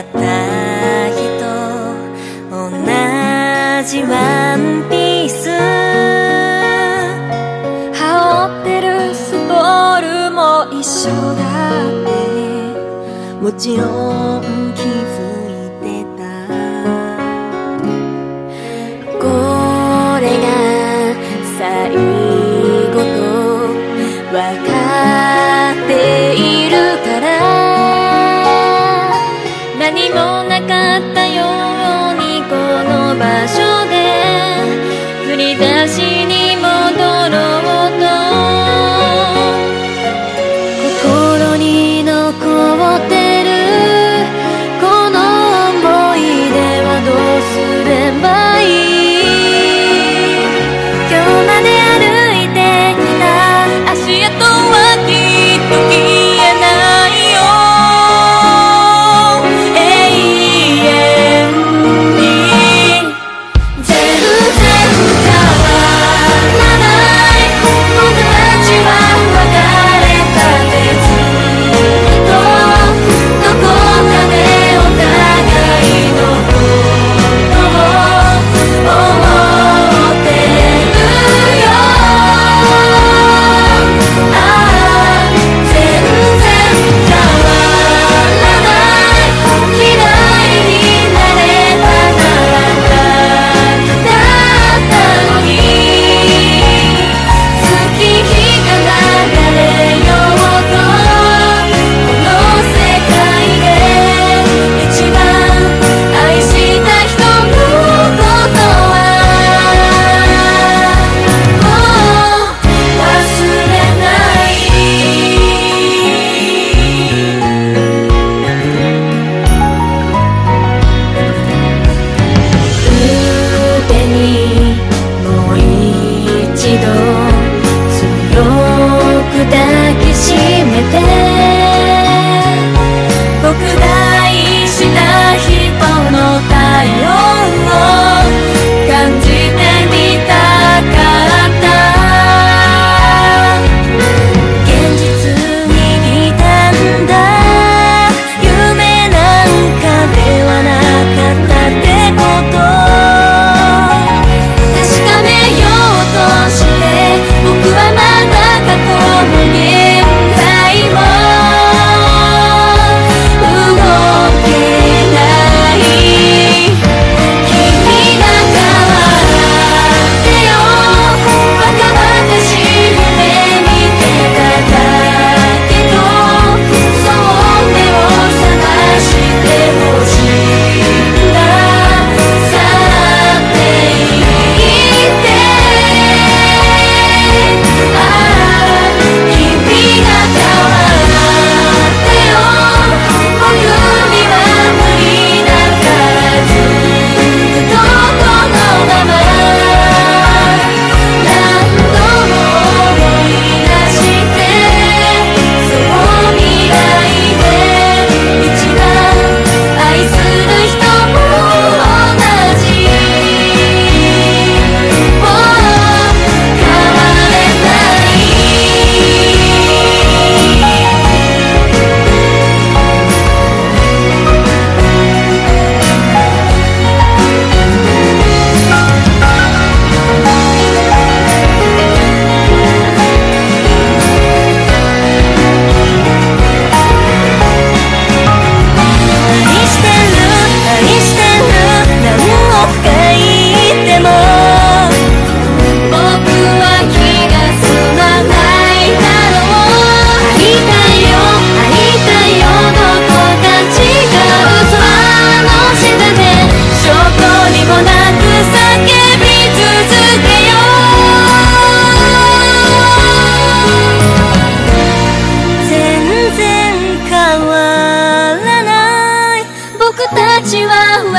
った人同じワンピース。羽織ってるストールも一緒だって。もちろん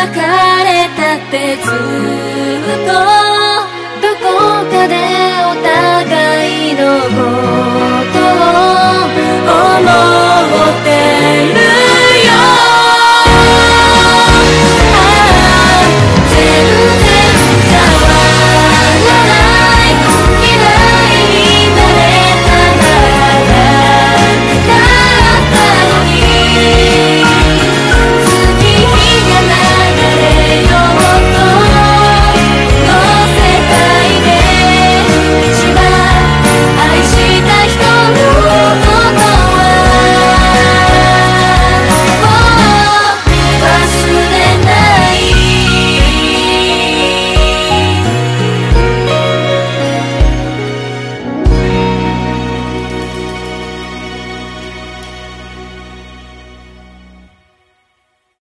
別れたって